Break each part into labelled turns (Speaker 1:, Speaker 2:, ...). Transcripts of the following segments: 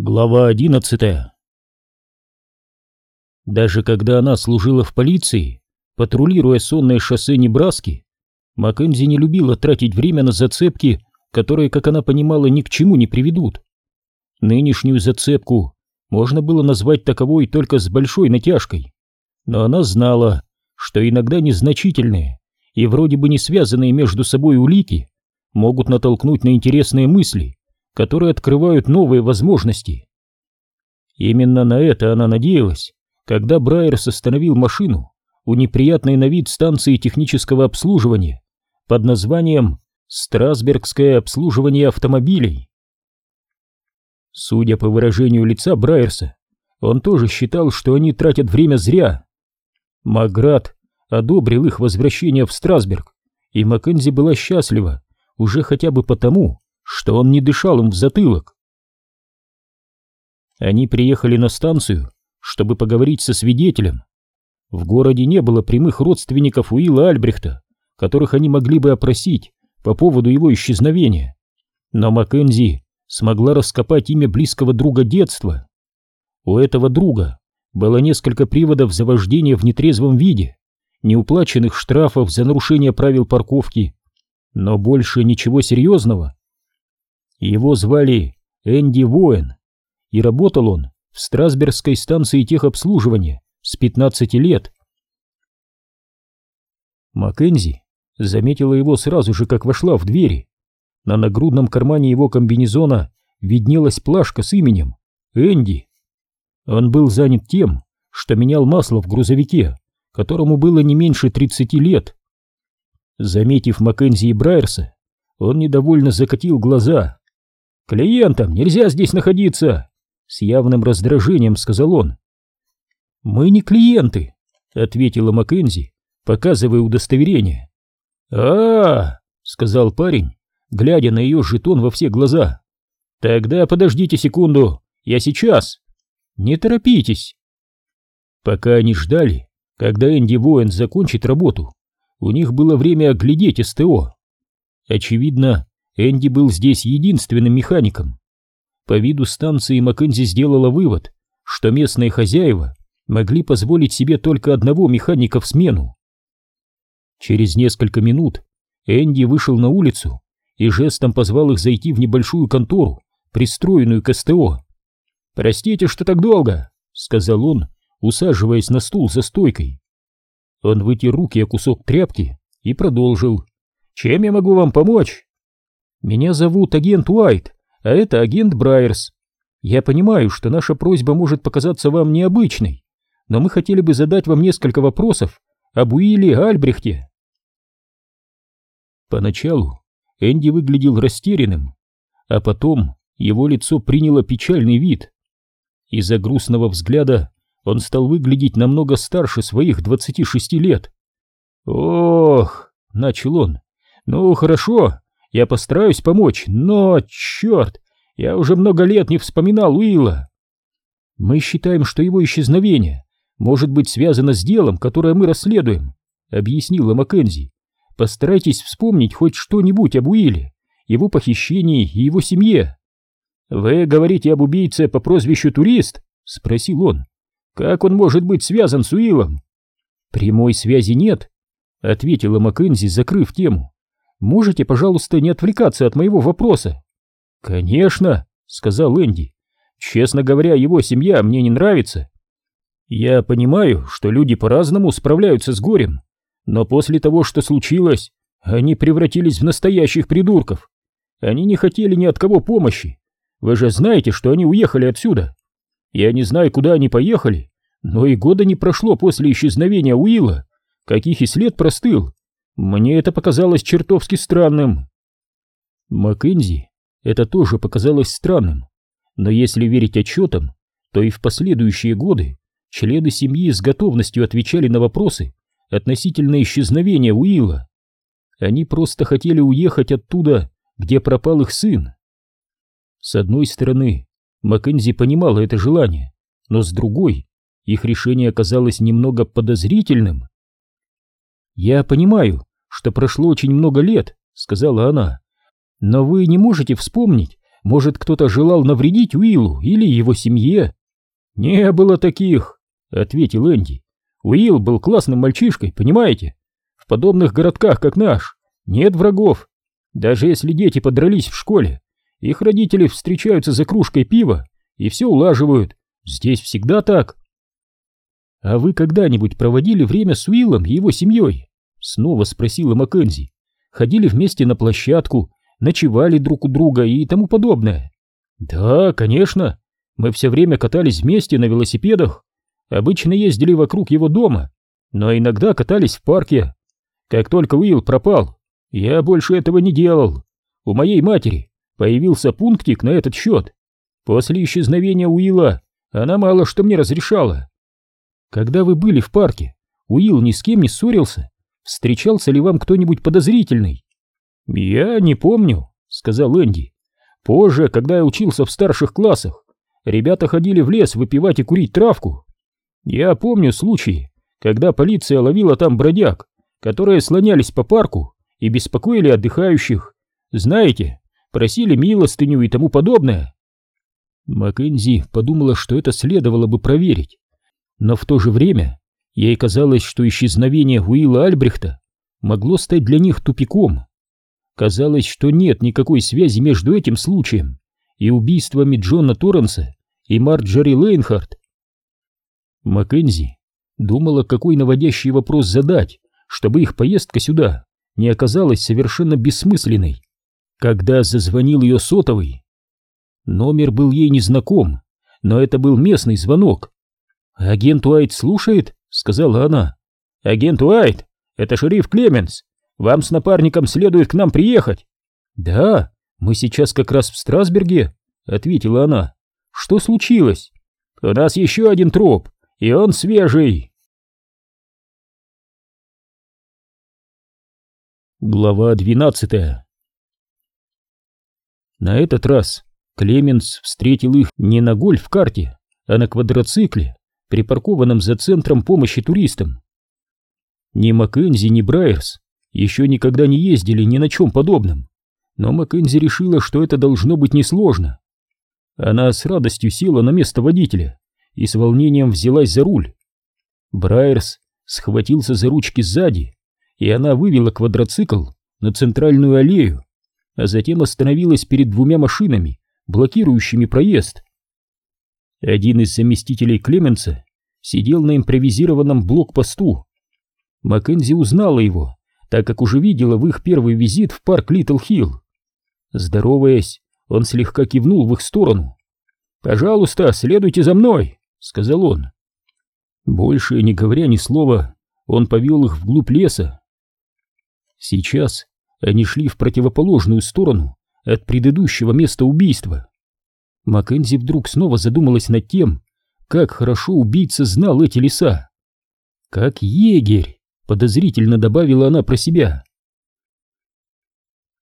Speaker 1: Глава одиннадцатая. Даже когда она служила в полиции, патрулируя сонное шоссе Небраски, Маккензи не любила тратить время на зацепки, которые, как она понимала, ни к чему не приведут. Нынешнюю зацепку можно было назвать таковой только с большой натяжкой, но она знала, что иногда незначительные и вроде бы не связанные между собой улики могут натолкнуть на интересные мысли, которые открывают новые возможности. Именно на это она надеялась, когда Брайерс остановил машину у неприятной на вид станции технического обслуживания под названием «Страсбергское обслуживание автомобилей». Судя по выражению лица Брайерса, он тоже считал, что они тратят время зря. Маград одобрил их возвращение в Страсберг, и Маккензи была счастлива уже хотя бы потому, что он не дышал им в затылок. Они приехали на станцию, чтобы поговорить со свидетелем. В городе не было прямых родственников Уилла Альбрехта, которых они могли бы опросить по поводу его исчезновения. Но Маккензи смогла раскопать имя близкого друга детства. У этого друга было несколько приводов за вождение в нетрезвом виде, неуплаченных штрафов за нарушение правил парковки, но больше ничего серьезного. Его звали Энди Воэн, и работал он в Страсбергской станции техобслуживания с 15 лет. Маккензи заметила его сразу же, как вошла в двери. На нагрудном кармане его комбинезона виднелась плашка с именем Энди. Он был занят тем, что менял масло в грузовике, которому было не меньше 30 лет. Заметив Маккензи и Брайерса, он недовольно закатил глаза. «Клиентам нельзя здесь находиться!» С явным раздражением сказал он. «Мы не клиенты», — ответила Маккензи, показывая удостоверение. а, -а, -а сказал парень, глядя на ее жетон во все глаза. «Тогда подождите секунду, я сейчас». «Не торопитесь». Пока они ждали, когда Энди Воин закончит работу, у них было время оглядеть СТО. Очевидно, Энди был здесь единственным механиком. По виду станции Маккензи сделала вывод, что местные хозяева могли позволить себе только одного механика в смену. Через несколько минут Энди вышел на улицу и жестом позвал их зайти в небольшую контору, пристроенную к СТО. «Простите, что так долго», — сказал он, усаживаясь на стул за стойкой. Он вытер руки о кусок тряпки и продолжил. «Чем я могу вам помочь?» Меня зовут агент Уайт, а это агент Брайерс. Я понимаю, что наша просьба может показаться вам необычной, но мы хотели бы задать вам несколько вопросов об Уилле Альбрехте. Поначалу Энди выглядел растерянным, а потом его лицо приняло печальный вид. Из-за грустного взгляда он стал выглядеть намного старше своих 26 лет. «Ох!» — начал он. «Ну, хорошо, я постараюсь помочь, но, черт, я уже много лет не вспоминал Уилла. Мы считаем, что его исчезновение может быть связано с делом, которое мы расследуем, объяснила Маккензи. Постарайтесь вспомнить хоть что-нибудь об Уилле, его похищении и его семье. Вы говорите об убийце по прозвищу Турист? спросил он. Как он может быть связан с Уиллом? Прямой связи нет, ответила Маккензи, закрыв тему. Можете, пожалуйста, не отвлекаться от моего вопроса? Конечно, сказал Энди. Честно говоря, его семья мне не нравится. Я понимаю, что люди по-разному справляются с горем, но после того, что случилось, они превратились в настоящих придурков. Они не хотели ни от кого помощи. Вы же знаете, что они уехали отсюда. Я не знаю, куда они поехали, но и года не прошло после исчезновения Уилла, каких и след простыл. Мне это показалось чертовски странным. Маккензи это тоже показалось странным, но если верить отчетам, то и в последующие годы члены семьи с готовностью отвечали на вопросы относительно исчезновения Уилла. Они просто хотели уехать оттуда, где пропал их сын. С одной стороны, Маккензи понимала это желание, но с другой, их решение оказалось немного подозрительным. «Я понимаю, что прошло очень много лет», — сказала она. «Но вы не можете вспомнить, Может, кто-то желал навредить Уиллу или его семье? Не было таких, ответил Энди. Уилл был классным мальчишкой, понимаете? В подобных городках, как наш, нет врагов. Даже если дети подрались в школе, их родители встречаются за кружкой пива и все улаживают. Здесь всегда так. А вы когда-нибудь проводили время с Уиллом и его семьей? Снова спросила Маккензи. Ходили вместе на площадку, ночевали друг у друга и тому подобное. Да, конечно. Мы все время катались вместе на велосипедах. Обычно ездили вокруг его дома, но иногда катались в парке. Как только Уилл пропал, я больше этого не делал. У моей матери появился пунктик на этот счет. После исчезновения Уилла она мало что мне разрешала. Когда вы были в парке, Уилл ни с кем не ссорился? Встречался ли вам кто-нибудь подозрительный? Я не помню, сказал Энди. Позже, когда я учился в старших классах, ребята ходили в лес выпивать и курить травку. Я помню случаи, когда полиция ловила там бродяг, которые слонялись по парку и беспокоили отдыхающих. Знаете, просили милостыню и тому подобное. Маккензи подумала, что это следовало бы проверить. Но в то же время ей казалось, что исчезновение Уилла Альбрехта могло стать для них тупиком. Казалось, что нет никакой связи между этим случаем и убийствами Джона Торренса и Марджори Лейнхарт. Маккензи думала, какой наводящий вопрос задать, чтобы их поездка сюда не оказалась совершенно бессмысленной. Когда зазвонил ее сотовый, номер был ей незнаком, но это был местный звонок. «Агент Уайт слушает?» — сказала она. «Агент Уайт, это шериф Клеменс. Вам с напарником следует к нам приехать». «Да, мы сейчас как раз в Страсберге», — ответила она. «Что случилось?» «У нас еще один труп, и он свежий». Глава двенадцатая На этот раз Клеменс встретил их не на гольф-карте, а на квадроцикле, припаркованном за центром помощи туристам. Ни Маккензи, ни Брайерс еще никогда не ездили ни на чем подобном, но Маккензи решила, что это должно быть несложно. Она с радостью села на место водителя и с волнением взялась за руль. Брайерс схватился за ручки сзади, и она вывела квадроцикл на центральную аллею, а затем остановилась перед двумя машинами, блокирующими проезд. Один из заместителей Клеменса сидел на импровизированном блокпосту. Маккензи узнала его, так как уже видела в их первый визит в парк Литл Хилл. Здороваясь, он слегка кивнул в их сторону. «Пожалуйста, следуйте за мной», — сказал он. Больше не говоря ни слова, он повел их вглубь леса. Сейчас они шли в противоположную сторону от предыдущего места убийства. Маккензи вдруг снова задумалась над тем, как хорошо убийца знал эти леса. Как егерь, подозрительно добавила она про себя.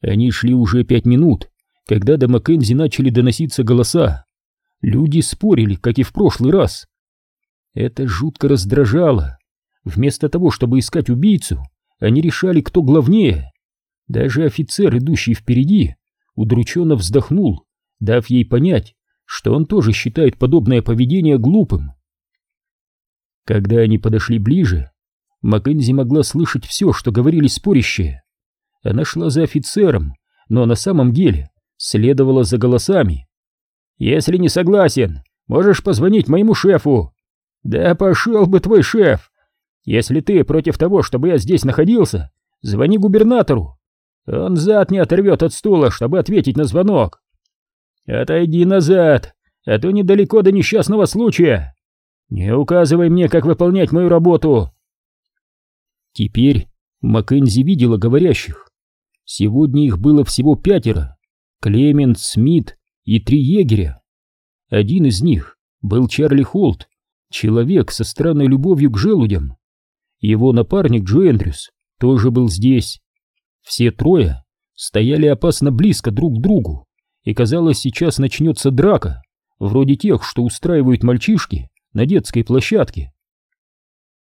Speaker 1: Они шли уже пять минут, когда до Маккензи начали доноситься голоса. Люди спорили, как и в прошлый раз. Это жутко раздражало. Вместо того, чтобы искать убийцу, они решали, кто главнее. Даже офицер, идущий впереди, удрученно вздохнул, дав ей понять, что он тоже считает подобное поведение глупым. Когда они подошли ближе, Маккензи могла слышать все, что говорили спорящие. Она шла за офицером, но на самом деле следовала за голосами. «Если не согласен, можешь позвонить моему шефу». «Да пошел бы твой шеф! Если ты против того, чтобы я здесь находился, звони губернатору. Он зад не оторвет от стула, чтобы ответить на звонок. Отойди назад, а то недалеко до несчастного случая. Не указывай мне, как выполнять мою работу. Теперь Маккензи видела говорящих. Сегодня их было всего пятеро. Клемент, Смит и три егеря. Один из них был Чарли Холт, человек со странной любовью к желудям. Его напарник Джо Эндрюс тоже был здесь. Все трое стояли опасно близко друг к другу, и казалось, сейчас начнется драка, вроде тех, что устраивают мальчишки на детской площадке.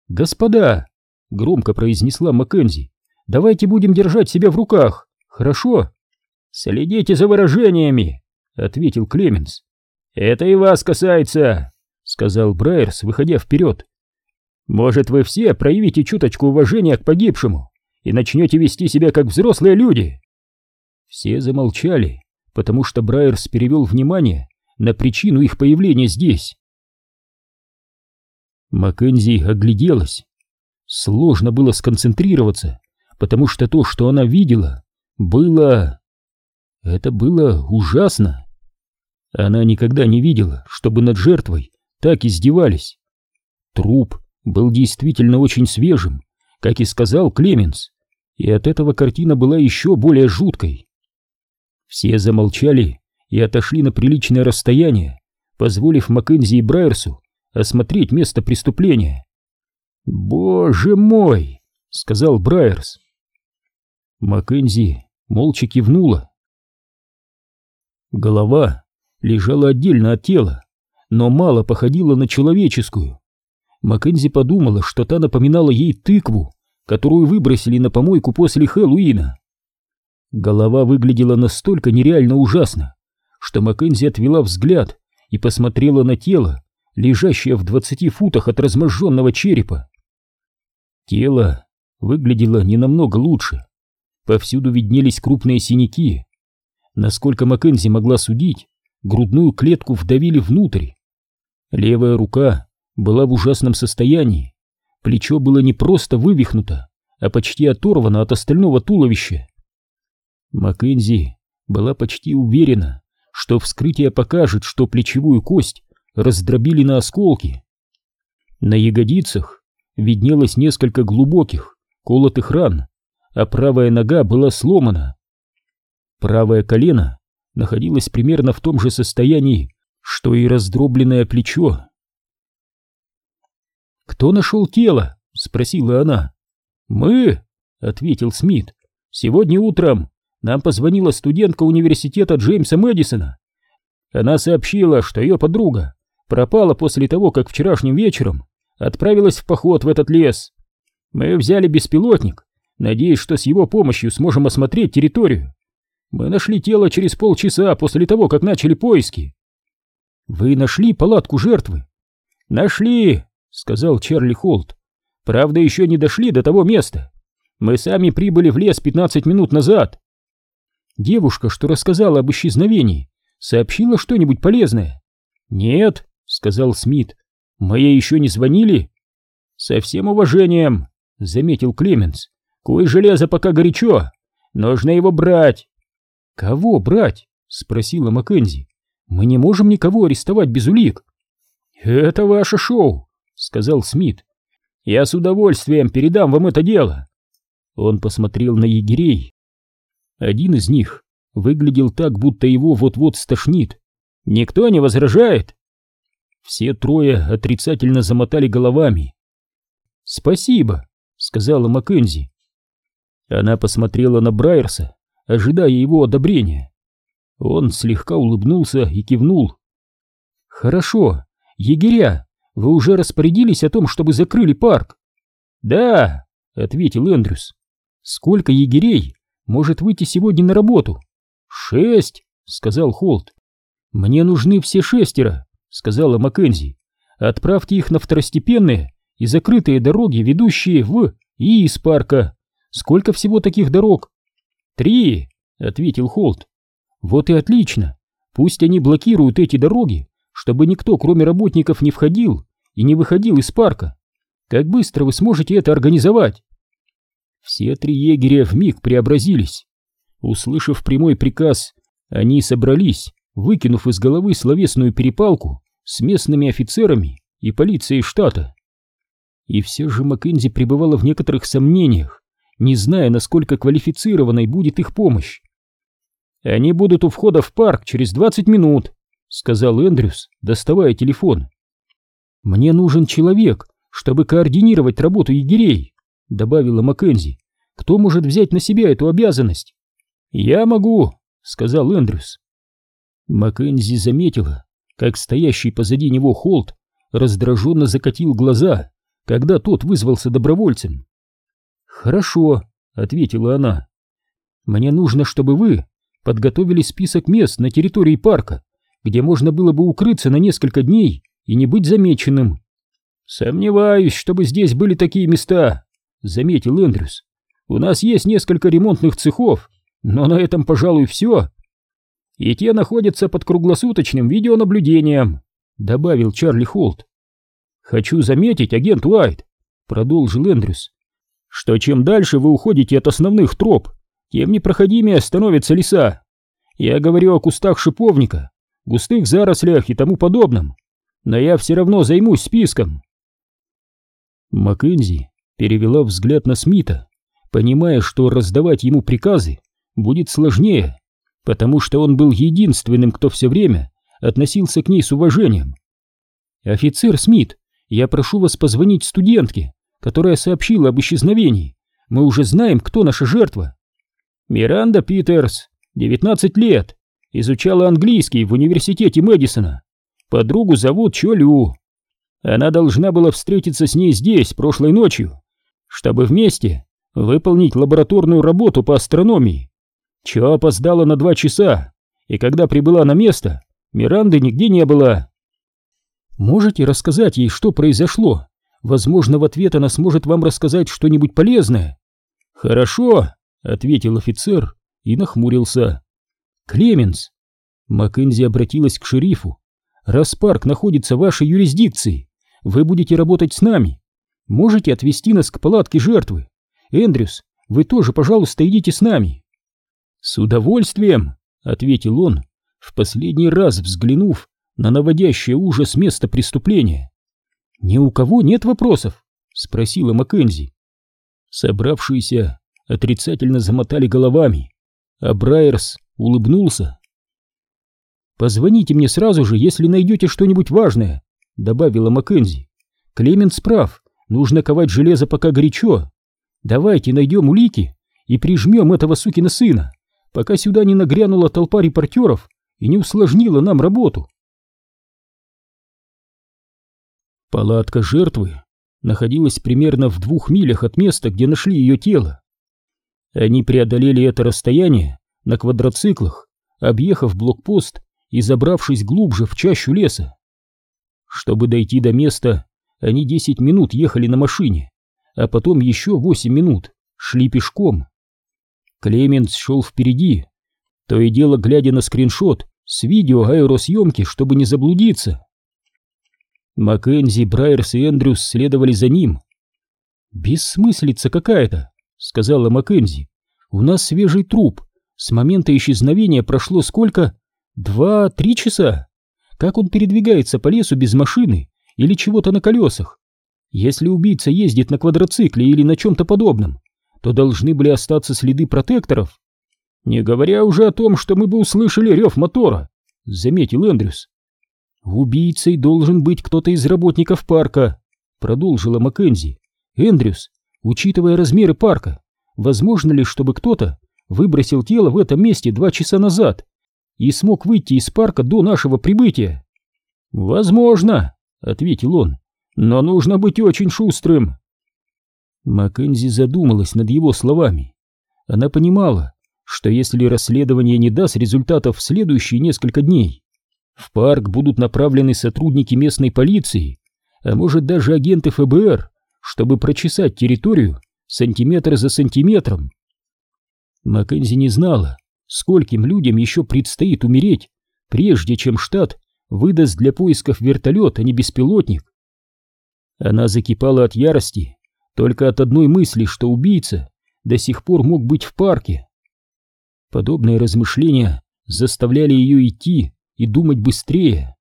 Speaker 1: «Господа!» — громко произнесла Маккензи. «Давайте будем держать себя в руках, хорошо?» «Следите за выражениями!» —— ответил Клеменс. «Это и вас касается», — сказал Брайерс, выходя вперед. «Может, вы все проявите чуточку уважения к погибшему и начнете вести себя как взрослые люди?» Все замолчали, потому что Брайерс перевел внимание на причину их появления здесь. Маккензи огляделась. Сложно было сконцентрироваться, потому что то, что она видела, было... Это было ужасно. Она никогда не видела, чтобы над жертвой так издевались. Труп был действительно очень свежим, как и сказал Клеменс, и от этого картина была еще более жуткой. Все замолчали и отошли на приличное расстояние, позволив Маккензи и Брайерсу осмотреть место преступления. «Боже мой!» — сказал Брайерс. Маккензи молча кивнула. Голова лежала отдельно от тела, но мало походила на человеческую. Маккензи подумала, что та напоминала ей тыкву, которую выбросили на помойку после Хэллоуина. Голова выглядела настолько нереально ужасно, что Маккензи отвела взгляд и посмотрела на тело, лежащее в двадцати футах от разможженного черепа. Тело выглядело не намного лучше. Повсюду виднелись крупные синяки. Насколько Маккензи могла судить, грудную клетку вдавили внутрь. Левая рука была в ужасном состоянии. Плечо было не просто вывихнуто, а почти оторвано от остального туловища. Маккензи была почти уверена, что вскрытие покажет, что плечевую кость раздробили на осколки. На ягодицах виднелось несколько глубоких, колотых ран, а правая нога была сломана. Правое колено находилось примерно в том же состоянии, что и раздробленное плечо. «Кто нашел тело?» — спросила она. «Мы», — ответил Смит. «Сегодня утром нам позвонила студентка университета Джеймса Мэдисона. Она сообщила, что ее подруга пропала после того, как вчерашним вечером отправилась в поход в этот лес. Мы взяли беспилотник, надеясь, что с его помощью сможем осмотреть территорию. Мы нашли тело через полчаса после того, как начали поиски. Вы нашли палатку жертвы? Нашли, сказал Чарли Холт. Правда, еще не дошли до того места. Мы сами прибыли в лес 15 минут назад. Девушка, что рассказала об исчезновении, сообщила что-нибудь полезное? Нет, сказал Смит. Мы ей еще не звонили? Со всем уважением, заметил Клеменс. Кое железо пока горячо. Нужно его брать. Кого брать? спросила Маккензи. Мы не можем никого арестовать без улик. Это ваше шоу, сказал Смит. Я с удовольствием передам вам это дело. Он посмотрел на егерей. Один из них выглядел так, будто его вот-вот стошнит. Никто не возражает? Все трое отрицательно замотали головами. «Спасибо», — сказала Маккензи. Она посмотрела на Брайерса, ожидая его одобрения. Он слегка улыбнулся и кивнул. «Хорошо, егеря, вы уже распорядились о том, чтобы закрыли парк?» «Да», — ответил Эндрюс. «Сколько егерей может выйти сегодня на работу?» «Шесть», — сказал Холт. «Мне нужны все шестеро», — сказала Маккензи. «Отправьте их на второстепенные и закрытые дороги, ведущие в и из парка. Сколько всего таких дорог?» «Три», — ответил Холт. «Вот и отлично. Пусть они блокируют эти дороги, чтобы никто, кроме работников, не входил и не выходил из парка. Как быстро вы сможете это организовать?» Все три егеря вмиг преобразились. Услышав прямой приказ, они собрались, выкинув из головы словесную перепалку с местными офицерами и полицией штата. И все же Маккензи пребывала в некоторых сомнениях, не зная, насколько квалифицированной будет их помощь. «Они будут у входа в парк через 20 минут», — сказал Эндрюс, доставая телефон. «Мне нужен человек, чтобы координировать работу егерей», — добавила Маккензи. «Кто может взять на себя эту обязанность?» «Я могу», — сказал Эндрюс. Маккензи заметила, как стоящий позади него Холт раздраженно закатил глаза, когда тот вызвался добровольцем. «Хорошо», — ответила она. «Мне нужно, чтобы вы подготовили список мест на территории парка, где можно было бы укрыться на несколько дней и не быть замеченным. «Сомневаюсь, чтобы здесь были такие места», — заметил Эндрюс. «У нас есть несколько ремонтных цехов, но на этом, пожалуй, все. И те находятся под круглосуточным видеонаблюдением», — добавил Чарли Холт. «Хочу заметить, агент Уайт», — продолжил Эндрюс, «что чем дальше вы уходите от основных троп, тем непроходимее становятся леса. Я говорю о кустах шиповника, густых зарослях и тому подобном, но я все равно займусь списком». Маккензи перевела взгляд на Смита, понимая, что раздавать ему приказы будет сложнее, потому что он был единственным, кто все время относился к ней с уважением. «Офицер Смит, я прошу вас позвонить студентке, которая сообщила об исчезновении. Мы уже знаем, кто наша жертва». «Миранда Питерс, 19 лет, изучала английский в университете Мэдисона. Подругу зовут Чолю. Она должна была встретиться с ней здесь прошлой ночью, чтобы вместе выполнить лабораторную работу по астрономии. Чо опоздала на два часа, и когда прибыла на место, Миранды нигде не было. Можете рассказать ей, что произошло? Возможно, в ответ она сможет вам рассказать что-нибудь полезное. Хорошо, ответил офицер и нахмурился. Клеменс. Маккензи обратилась к шерифу. Раз парк находится в вашей юрисдикции, вы будете работать с нами. Можете отвезти нас к палатке жертвы. Эндрюс, вы тоже, пожалуйста, идите с нами. С удовольствием, ответил он, в последний раз взглянув на наводящее ужас место преступления. Ни у кого нет вопросов? спросила Маккензи. Собравшиеся отрицательно замотали головами, а Брайерс улыбнулся. «Позвоните мне сразу же, если найдете что-нибудь важное», — добавила Маккензи. «Клемент прав, нужно ковать железо пока горячо. Давайте найдем улики и прижмем этого сукина сына, пока сюда не нагрянула толпа репортеров и не усложнила нам работу». Палатка жертвы находилась примерно в двух милях от места, где нашли ее тело. Они преодолели это расстояние на квадроциклах, объехав блокпост и забравшись глубже в чащу леса. Чтобы дойти до места, они десять минут ехали на машине, а потом еще восемь минут шли пешком. Клеменс шел впереди, то и дело глядя на скриншот с видео аэросъемки, чтобы не заблудиться. Маккензи, Брайерс и Эндрюс следовали за ним. «Бессмыслица какая-то», — сказала Маккензи. «У нас свежий труп. С момента исчезновения прошло сколько? Два-три часа?» Как он передвигается по лесу без машины или чего-то на колесах? Если убийца ездит на квадроцикле или на чем-то подобном, то должны были остаться следы протекторов. Не говоря уже о том, что мы бы услышали рев мотора, заметил Эндрюс. Убийцей должен быть кто-то из работников парка, продолжила Маккензи. Эндрюс, учитывая размеры парка, возможно ли, чтобы кто-то выбросил тело в этом месте два часа назад и смог выйти из парка до нашего прибытия. Возможно, ответил он, но нужно быть очень шустрым. Маккензи задумалась над его словами. Она понимала, что если расследование не даст результатов в следующие несколько дней, в парк будут направлены сотрудники местной полиции, а может даже агенты ФБР, чтобы прочесать территорию сантиметр за сантиметром. Маккензи не знала, скольким людям еще предстоит умереть, прежде чем штат выдаст для поисков вертолет, а не беспилотник. Она закипала от ярости только от одной мысли, что убийца до сих пор мог быть в парке. Подобные размышления заставляли ее идти и думать быстрее.